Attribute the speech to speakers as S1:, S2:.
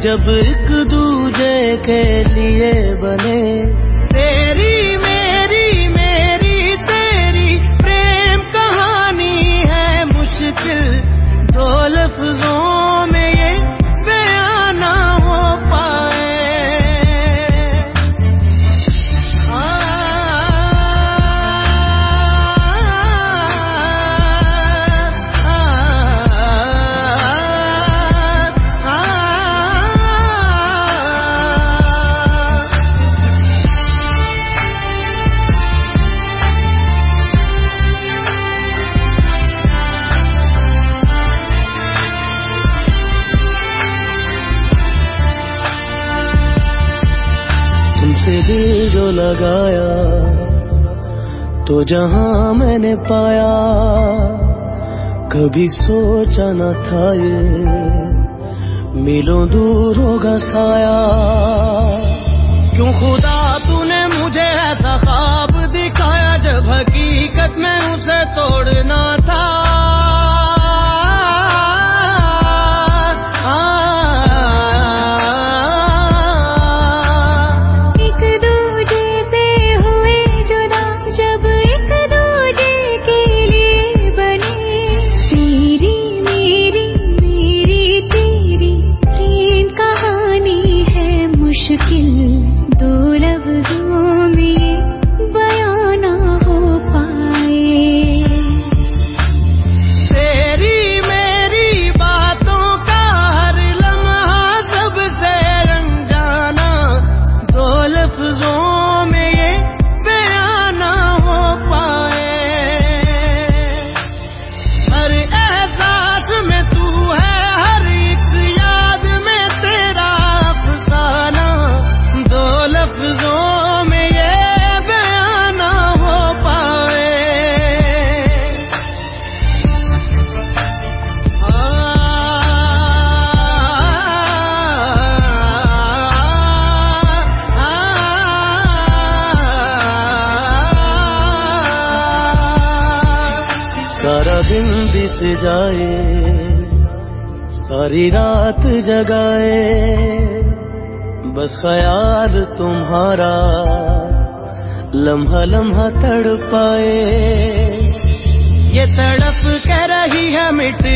S1: جب ایک دوجے کے لیے بنے۔ تیری میری میری، تیری پریم کہانی ہے مشکل۔ دو لفظوں لگایا تو جہاں میں نے پایا، کبھی سوچا نہ تھا یہ میلوں دور ہوگا سایہ۔ دن بیت جائے، ساری رات جگائے۔ بس خیال تمہارا لمحہ لمحہ تڑ پائے یہ تڑپ کہہ رہی ہے، مٹ